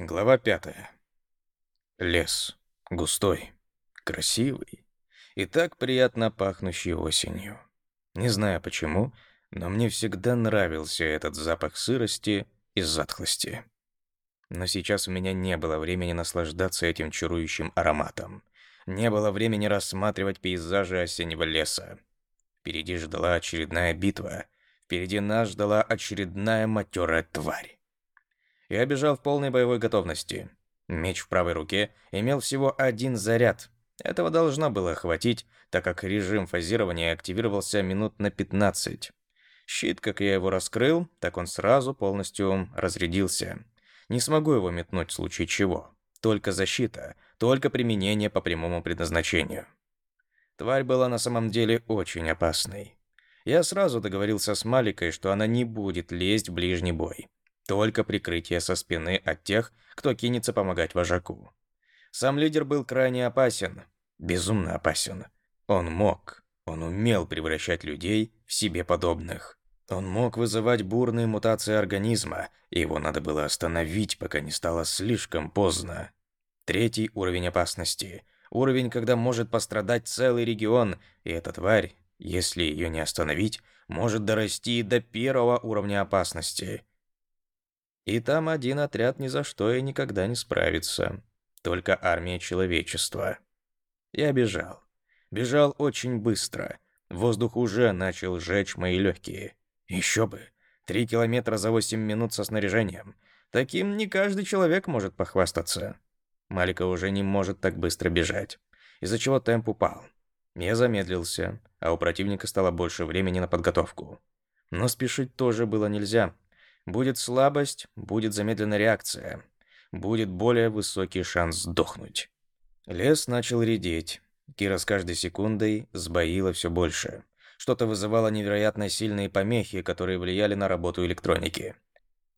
Глава пятая. Лес. Густой. Красивый. И так приятно пахнущий осенью. Не знаю почему, но мне всегда нравился этот запах сырости и затхлости. Но сейчас у меня не было времени наслаждаться этим чарующим ароматом. Не было времени рассматривать пейзажи осеннего леса. Впереди ждала очередная битва. Впереди нас ждала очередная матерая тварь. Я бежал в полной боевой готовности. Меч в правой руке имел всего один заряд. Этого должно было хватить, так как режим фазирования активировался минут на 15. Щит, как я его раскрыл, так он сразу полностью разрядился. Не смогу его метнуть в случае чего. Только защита, только применение по прямому предназначению. Тварь была на самом деле очень опасной. Я сразу договорился с Маликой, что она не будет лезть в ближний бой. Только прикрытие со спины от тех, кто кинется помогать вожаку. Сам лидер был крайне опасен, безумно опасен. Он мог, он умел превращать людей в себе подобных. Он мог вызывать бурные мутации организма, и его надо было остановить, пока не стало слишком поздно. Третий уровень опасности. Уровень, когда может пострадать целый регион, и эта тварь, если ее не остановить, может дорасти до первого уровня опасности. И там один отряд ни за что и никогда не справится. Только армия человечества. Я бежал. Бежал очень быстро. Воздух уже начал жечь мои легкие. Еще бы. Три километра за восемь минут со снаряжением. Таким не каждый человек может похвастаться. Малика уже не может так быстро бежать, из-за чего темп упал. Я замедлился, а у противника стало больше времени на подготовку. Но спешить тоже было нельзя, Будет слабость, будет замедленная реакция, будет более высокий шанс сдохнуть. Лес начал редеть. Кира с каждой секундой сбоила все больше. Что-то вызывало невероятно сильные помехи, которые влияли на работу электроники.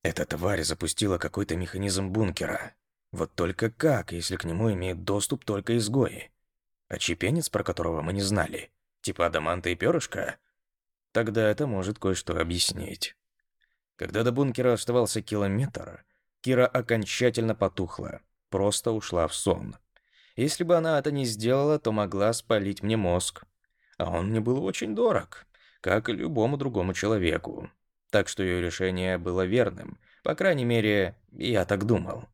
Эта тварь запустила какой-то механизм бункера. Вот только как, если к нему имеют доступ только изгои? А чепенец, про которого мы не знали? Типа адаманта и перышко? Тогда это может кое-что объяснить. Когда до бункера оставался километр, Кира окончательно потухла, просто ушла в сон. Если бы она это не сделала, то могла спалить мне мозг. А он мне был очень дорог, как и любому другому человеку. Так что ее решение было верным. По крайней мере, я так думал.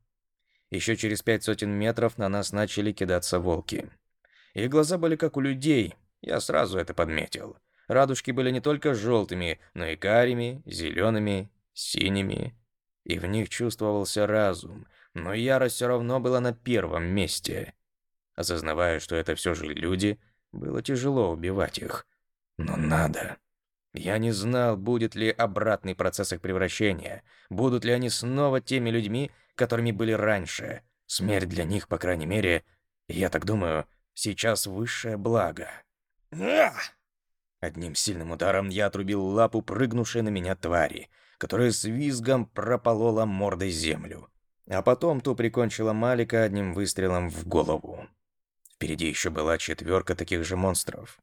Еще через пять сотен метров на нас начали кидаться волки. Их глаза были как у людей, я сразу это подметил. Радужки были не только желтыми, но и карими, зелеными синими, и в них чувствовался разум, но ярость все равно была на первом месте. Осознавая, что это все же люди, было тяжело убивать их. Но надо. Я не знал, будет ли обратный процесс их превращения, будут ли они снова теми людьми, которыми были раньше. Смерть для них, по крайней мере, я так думаю, сейчас высшее благо. Одним сильным ударом я отрубил лапу прыгнувшей на меня твари — которая с визгом прополола мордой землю. А потом ту прикончила Малика одним выстрелом в голову. Впереди еще была четверка таких же монстров.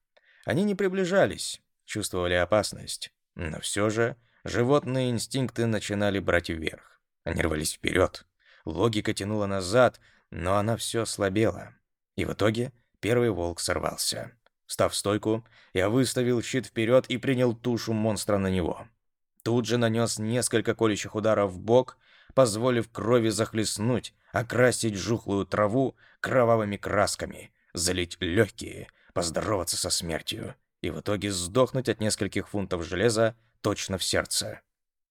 Они не приближались, чувствовали опасность. Но все же животные инстинкты начинали брать вверх. Они рвались вперед. Логика тянула назад, но она все слабела. И в итоге первый волк сорвался. Став в стойку, я выставил щит вперед и принял тушу монстра на него. Тут же нанес несколько колющих ударов в бок, позволив крови захлестнуть, окрасить жухлую траву кровавыми красками, залить легкие, поздороваться со смертью и в итоге сдохнуть от нескольких фунтов железа точно в сердце.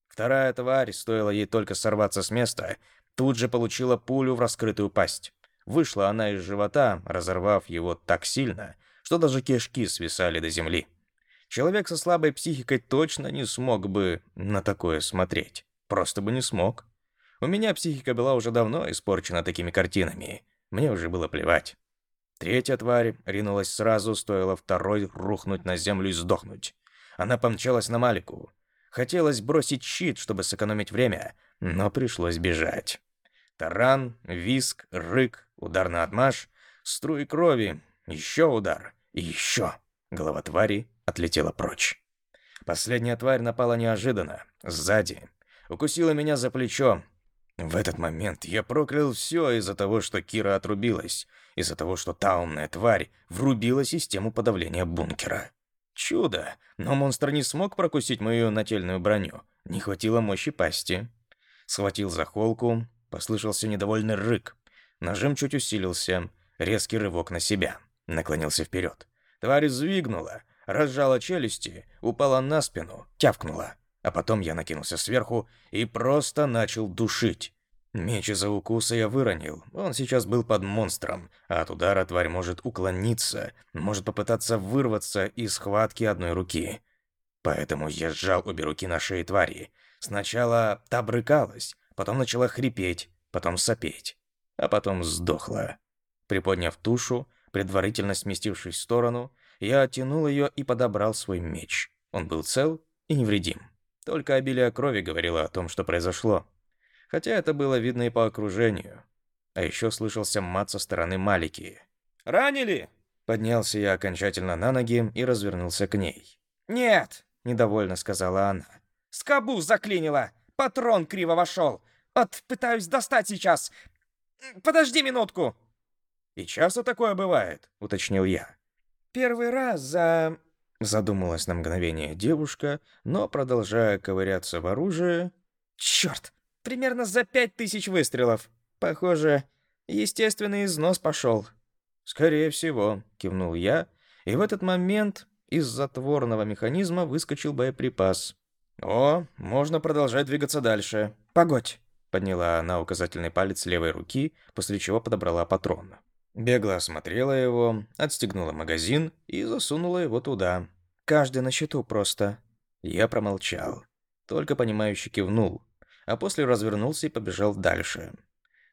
Вторая тварь, стоило ей только сорваться с места, тут же получила пулю в раскрытую пасть. Вышла она из живота, разорвав его так сильно, что даже кишки свисали до земли. Человек со слабой психикой точно не смог бы на такое смотреть. Просто бы не смог. У меня психика была уже давно испорчена такими картинами. Мне уже было плевать. Третья тварь ринулась сразу, стоило второй рухнуть на землю и сдохнуть. Она помчалась на Малику. Хотелось бросить щит, чтобы сэкономить время, но пришлось бежать. Таран, виск, рык, удар на отмаш, струи крови, еще удар и еще. Голова твари отлетела прочь. Последняя тварь напала неожиданно, сзади. Укусила меня за плечо. В этот момент я проклял все из-за того, что Кира отрубилась, из-за того, что та умная тварь врубила систему подавления бункера. Чудо, но монстр не смог прокусить мою нательную броню. Не хватило мощи пасти. Схватил за холку, послышался недовольный рык. Нажим чуть усилился, резкий рывок на себя. Наклонился вперед. Тварь взвигнула, разжала челюсти, упала на спину, тявкнула. А потом я накинулся сверху и просто начал душить. Меч из-за укуса я выронил. Он сейчас был под монстром, а от удара тварь может уклониться, может попытаться вырваться из схватки одной руки. Поэтому я сжал обе руки на шее твари. Сначала та брыкалась, потом начала хрипеть, потом сопеть, а потом сдохла. Приподняв тушу, предварительно сместившись в сторону, я оттянул ее и подобрал свой меч. Он был цел и невредим. Только обилие крови говорило о том, что произошло хотя это было видно и по окружению. А еще слышался мат со стороны Малики. «Ранили?» Поднялся я окончательно на ноги и развернулся к ней. «Нет!» — недовольно сказала она. «Скобу заклинило! Патрон криво вошел! Вот пытаюсь достать сейчас! Подожди минутку!» «И часто такое бывает?» — уточнил я. «Первый раз за...» Задумалась на мгновение девушка, но, продолжая ковыряться в оружии... «Черт! Примерно за пять тысяч выстрелов. Похоже, естественный износ пошел. «Скорее всего», — кивнул я, и в этот момент из затворного механизма выскочил боеприпас. «О, можно продолжать двигаться дальше». «Погодь», — подняла она указательный палец левой руки, после чего подобрала патрон. Бегло осмотрела его, отстегнула магазин и засунула его туда. «Каждый на счету просто». Я промолчал, только понимающе кивнул, а после развернулся и побежал дальше.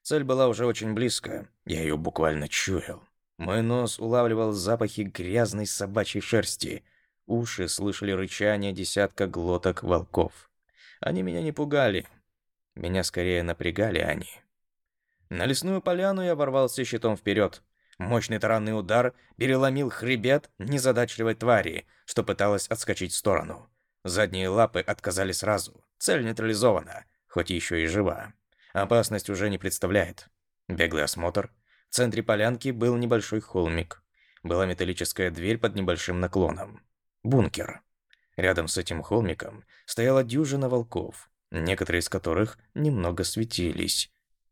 Цель была уже очень близко, я ее буквально чуял. Мой нос улавливал запахи грязной собачьей шерсти, уши слышали рычание десятка глоток волков. Они меня не пугали, меня скорее напрягали они. На лесную поляну я ворвался щитом вперед. Мощный таранный удар переломил хребет незадачливой твари, что пыталась отскочить в сторону. Задние лапы отказали сразу. Цель нейтрализована хоть еще и жива. Опасность уже не представляет. Беглый осмотр. В центре полянки был небольшой холмик. Была металлическая дверь под небольшим наклоном. Бункер. Рядом с этим холмиком стояла дюжина волков, некоторые из которых немного светились.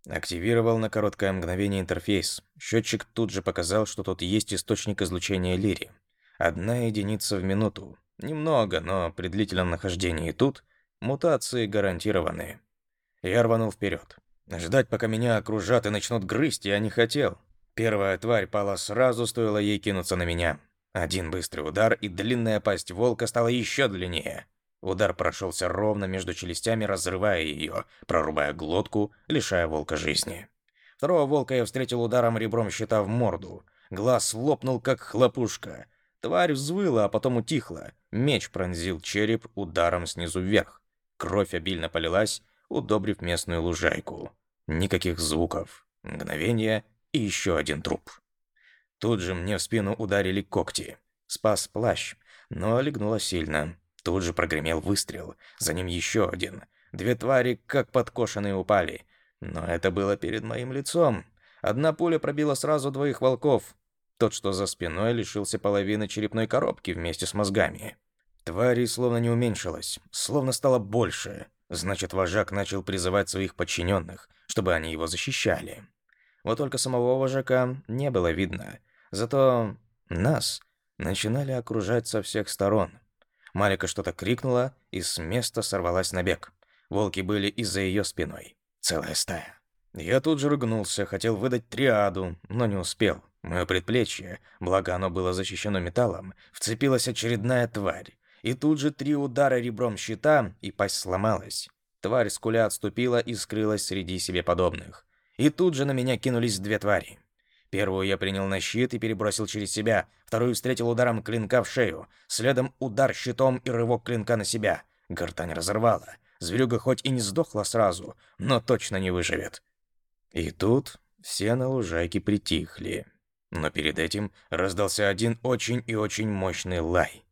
Активировал на короткое мгновение интерфейс. Счетчик тут же показал, что тут есть источник излучения Лири. Одна единица в минуту. Немного, но при длительном нахождении тут мутации гарантированы. Я рванул вперед. Ждать, пока меня окружат и начнут грызть, я не хотел. Первая тварь пала сразу, стоило ей кинуться на меня. Один быстрый удар, и длинная пасть волка стала еще длиннее. Удар прошелся ровно между челюстями, разрывая ее, прорубая глотку, лишая волка жизни. Второго волка я встретил ударом ребром щита в морду. Глаз лопнул, как хлопушка. Тварь взвыла, а потом утихла. Меч пронзил череп ударом снизу вверх. Кровь обильно полилась, удобрив местную лужайку. Никаких звуков. Мгновение и еще один труп. Тут же мне в спину ударили когти. Спас плащ, но легнуло сильно. Тут же прогремел выстрел, за ним еще один. Две твари, как подкошенные, упали. Но это было перед моим лицом. Одна пуля пробила сразу двоих волков. Тот, что за спиной, лишился половины черепной коробки вместе с мозгами. Твари словно не уменьшилась, словно стало больше. Значит, вожак начал призывать своих подчиненных, чтобы они его защищали. Вот только самого вожака не было видно. Зато нас начинали окружать со всех сторон. Малика что-то крикнула и с места сорвалась на бег. Волки были из за ее спиной. Целая стая. Я тут же ругнулся, хотел выдать триаду, но не успел. Мое предплечье, благо оно было защищено металлом, вцепилась очередная тварь. И тут же три удара ребром щита, и пасть сломалась. Тварь скуля отступила и скрылась среди себе подобных. И тут же на меня кинулись две твари. Первую я принял на щит и перебросил через себя, вторую встретил ударом клинка в шею, следом удар щитом и рывок клинка на себя. Гортань разорвала. Зверюга хоть и не сдохла сразу, но точно не выживет. И тут все на лужайке притихли. Но перед этим раздался один очень и очень мощный лай.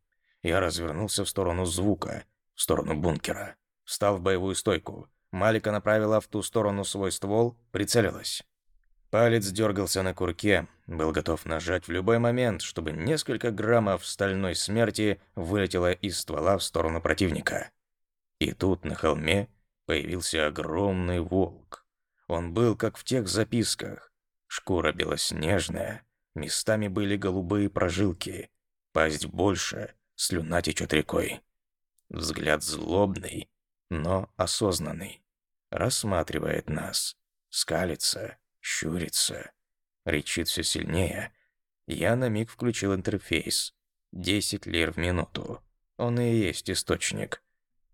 Я развернулся в сторону звука, в сторону бункера. Встал в боевую стойку. Малика направила в ту сторону свой ствол, прицелилась. Палец дергался на курке, был готов нажать в любой момент, чтобы несколько граммов стальной смерти вылетело из ствола в сторону противника. И тут на холме появился огромный волк. Он был как в тех записках. Шкура белоснежная, местами были голубые прожилки, пасть больше, слюна течет рекой. Взгляд злобный, но осознанный. Рассматривает нас, скалится, щурится, речит все сильнее. Я на миг включил интерфейс. 10 лир в минуту. Он и есть источник.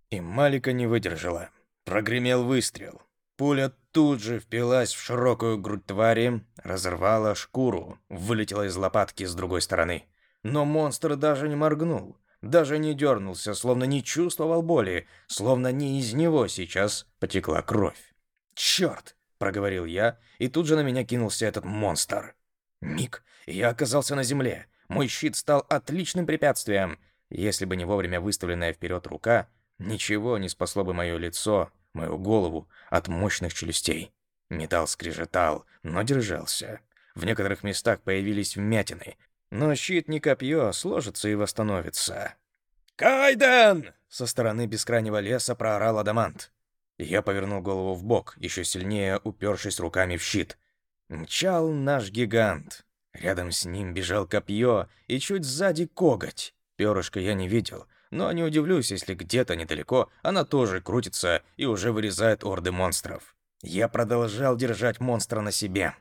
И Малика не выдержала. Прогремел выстрел. Пуля тут же впилась в широкую грудь твари, разорвала шкуру, вылетела из лопатки с другой стороны. Но монстр даже не моргнул, даже не дернулся, словно не чувствовал боли, словно не из него сейчас потекла кровь. «Черт!» Проговорил я, и тут же на меня кинулся этот монстр. Миг, и я оказался на земле. Мой щит стал отличным препятствием. Если бы не вовремя выставленная вперед рука, ничего не спасло бы мое лицо, мою голову от мощных челюстей. Металл скрежетал, но держался. В некоторых местах появились вмятины, но щит не копье, сложится и восстановится. «Кайден!» — со стороны бескрайнего леса проорал Адамант. Я повернул голову в бок, еще сильнее упершись руками в щит. Мчал наш гигант. Рядом с ним бежал копье и чуть сзади коготь. Перышко я не видел, но не удивлюсь, если где-то недалеко она тоже крутится и уже вырезает орды монстров. Я продолжал держать монстра на себе.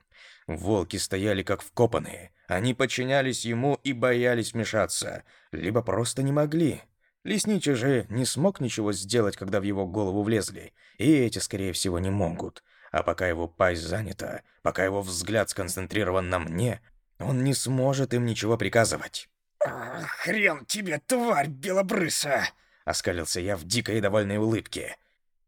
Волки стояли как вкопанные. Они подчинялись ему и боялись вмешаться, либо просто не могли. Лесничий же не смог ничего сделать, когда в его голову влезли, и эти, скорее всего, не могут. А пока его пасть занята, пока его взгляд сконцентрирован на мне, он не сможет им ничего приказывать. «Хрен тебе, тварь белобрысая!» — оскалился я в дикой и довольной улыбке.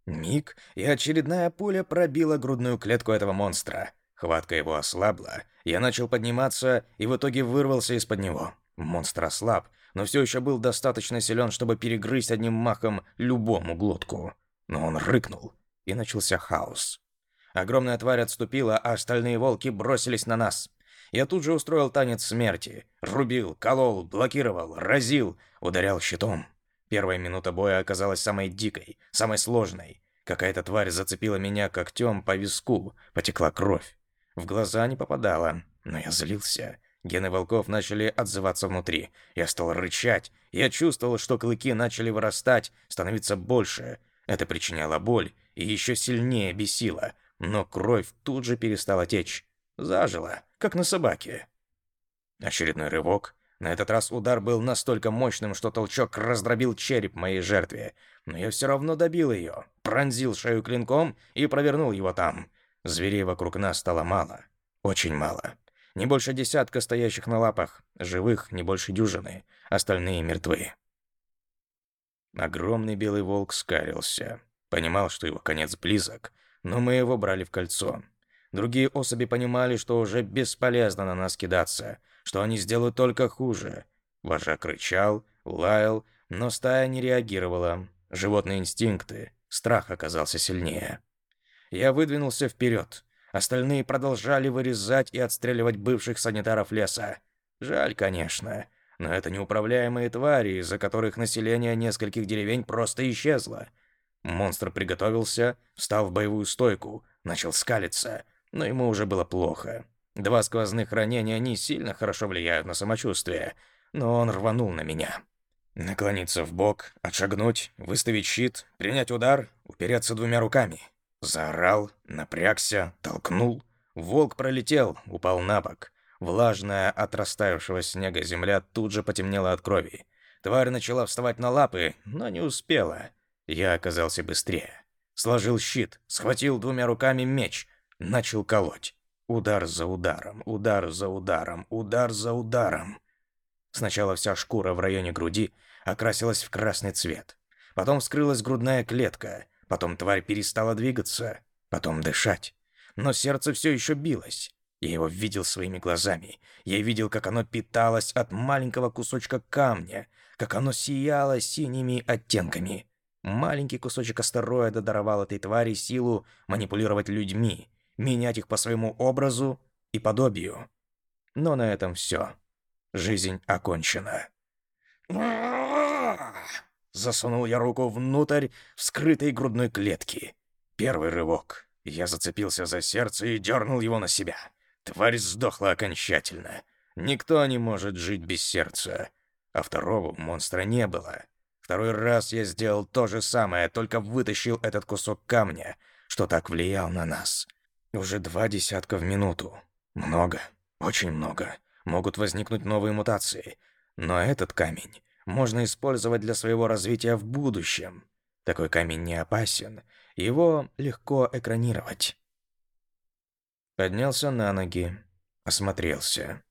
Миг, и очередная пуля пробила грудную клетку этого монстра. Хватка его ослабла, я начал подниматься и в итоге вырвался из-под него. Монстр ослаб, но все еще был достаточно силен, чтобы перегрызть одним махом любому глотку. Но он рыкнул, и начался хаос. Огромная тварь отступила, а остальные волки бросились на нас. Я тут же устроил танец смерти. Рубил, колол, блокировал, разил, ударял щитом. Первая минута боя оказалась самой дикой, самой сложной. Какая-то тварь зацепила меня когтем по виску, потекла кровь. В глаза не попадала, но я злился. Гены волков начали отзываться внутри. Я стал рычать. Я чувствовал, что клыки начали вырастать, становиться больше. Это причиняло боль и еще сильнее бесило. Но кровь тут же перестала течь. Зажила, как на собаке. Очередной рывок. На этот раз удар был настолько мощным, что толчок раздробил череп моей жертве. Но я все равно добил ее, пронзил шею клинком и провернул его там. Зверей вокруг нас стало мало. Очень мало. Не больше десятка стоящих на лапах, живых не больше дюжины, остальные мертвы. Огромный белый волк скарился. Понимал, что его конец близок, но мы его брали в кольцо. Другие особи понимали, что уже бесполезно на нас кидаться, что они сделают только хуже. Вожак рычал, лаял, но стая не реагировала. Животные инстинкты, страх оказался сильнее. Я выдвинулся вперед, Остальные продолжали вырезать и отстреливать бывших санитаров леса. Жаль, конечно, но это неуправляемые твари, из-за которых население нескольких деревень просто исчезло. Монстр приготовился, встал в боевую стойку, начал скалиться, но ему уже было плохо. Два сквозных ранения не сильно хорошо влияют на самочувствие, но он рванул на меня. Наклониться в бок, отшагнуть, выставить щит, принять удар, упереться двумя руками — Заорал, напрягся, толкнул. Волк пролетел, упал на бок. Влажная от растаявшего снега земля тут же потемнела от крови. Тварь начала вставать на лапы, но не успела. Я оказался быстрее. Сложил щит, схватил двумя руками меч, начал колоть. Удар за ударом, удар за ударом, удар за ударом. Сначала вся шкура в районе груди окрасилась в красный цвет. Потом вскрылась грудная клетка, Потом тварь перестала двигаться, потом дышать. Но сердце все еще билось. Я его видел своими глазами. Я видел, как оно питалось от маленького кусочка камня, как оно сияло синими оттенками. Маленький кусочек астероида даровал этой твари силу манипулировать людьми, менять их по своему образу и подобию. Но на этом все. Жизнь окончена. Засунул я руку внутрь вскрытой грудной клетки. Первый рывок. Я зацепился за сердце и дернул его на себя. Тварь сдохла окончательно. Никто не может жить без сердца. А второго монстра не было. Второй раз я сделал то же самое, только вытащил этот кусок камня, что так влиял на нас. Уже два десятка в минуту. Много, очень много. Могут возникнуть новые мутации. Но этот камень можно использовать для своего развития в будущем. Такой камень не опасен. Его легко экранировать. Поднялся на ноги, осмотрелся.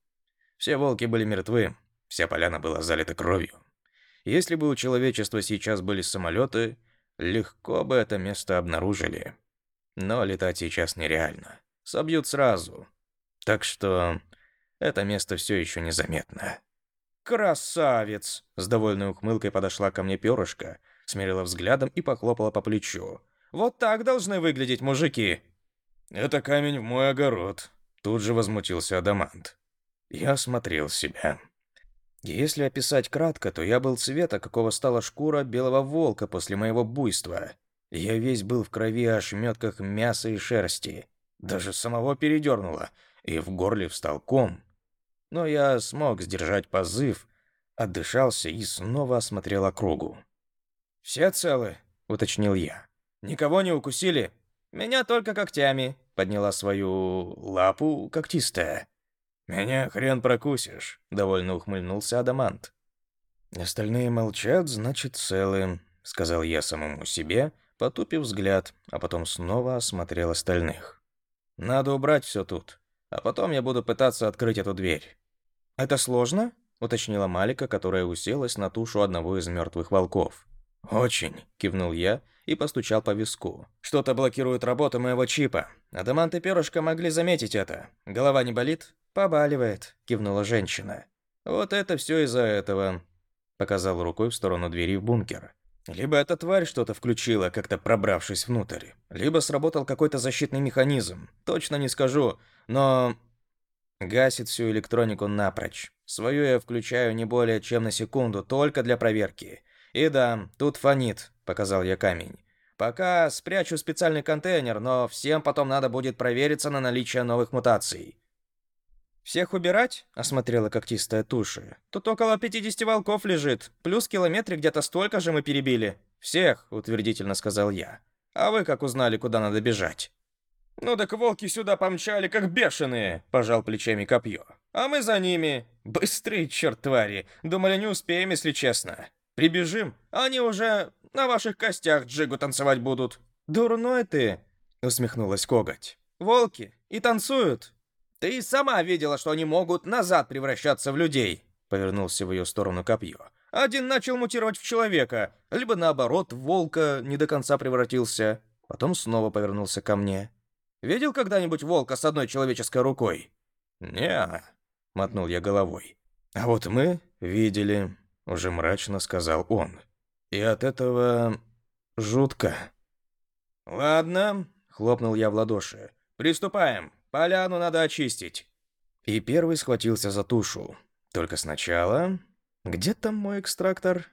Все волки были мертвы, вся поляна была залита кровью. Если бы у человечества сейчас были самолеты, легко бы это место обнаружили. Но летать сейчас нереально. Собьют сразу. Так что это место все еще незаметно. «Красавец!» С довольной ухмылкой подошла ко мне перышко, смерила взглядом и похлопала по плечу. «Вот так должны выглядеть мужики!» «Это камень в мой огород», — тут же возмутился Адамант. Я осмотрел себя. Если описать кратко, то я был цвета, какого стала шкура белого волка после моего буйства. Я весь был в крови, ошметках мяса и шерсти. Даже самого передернуло, и в горле встал ком. Но я смог сдержать позыв, отдышался и снова осмотрел округу. «Все целы?» — уточнил я. «Никого не укусили?» «Меня только когтями», — подняла свою лапу когтистая. «Меня хрен прокусишь», — довольно ухмыльнулся Адамант. «Остальные молчат, значит, целы», — сказал я самому себе, потупив взгляд, а потом снова осмотрел остальных. «Надо убрать все тут, а потом я буду пытаться открыть эту дверь». «Это сложно?» — уточнила Малика, которая уселась на тушу одного из мертвых волков. «Очень», — кивнул я и постучал по виску. «Что-то блокирует работу моего чипа. Адамант и перышко могли заметить это. Голова не болит?» «Побаливает», — кивнула женщина. «Вот это все из-за этого», — показал рукой в сторону двери в бункер. «Либо эта тварь что-то включила, как-то пробравшись внутрь, либо сработал какой-то защитный механизм. Точно не скажу, но Гасит всю электронику напрочь. Свою я включаю не более чем на секунду, только для проверки. И да, тут фонит, показал я камень. Пока спрячу специальный контейнер, но всем потом надо будет провериться на наличие новых мутаций. «Всех убирать?» — осмотрела когтистая туша. «Тут около 50 волков лежит. Плюс километре где-то столько же мы перебили». «Всех», — утвердительно сказал я. «А вы как узнали, куда надо бежать?» «Ну так волки сюда помчали, как бешеные!» — пожал плечами копье. «А мы за ними. Быстрые, черт твари. Думали, не успеем, если честно. Прибежим, а они уже на ваших костях джигу танцевать будут». «Дурной ты!» — усмехнулась коготь. «Волки и танцуют. Ты сама видела, что они могут назад превращаться в людей!» — повернулся в ее сторону копье. «Один начал мутировать в человека, либо наоборот, волка не до конца превратился». Потом снова повернулся ко мне. Видел когда-нибудь волка с одной человеческой рукой? Не, мотнул я головой. А вот мы видели, уже мрачно сказал он. И от этого жутко. Ладно, хлопнул я в ладоши. Приступаем. Поляну надо очистить. И первый схватился за тушу. Только сначала... Где там мой экстрактор?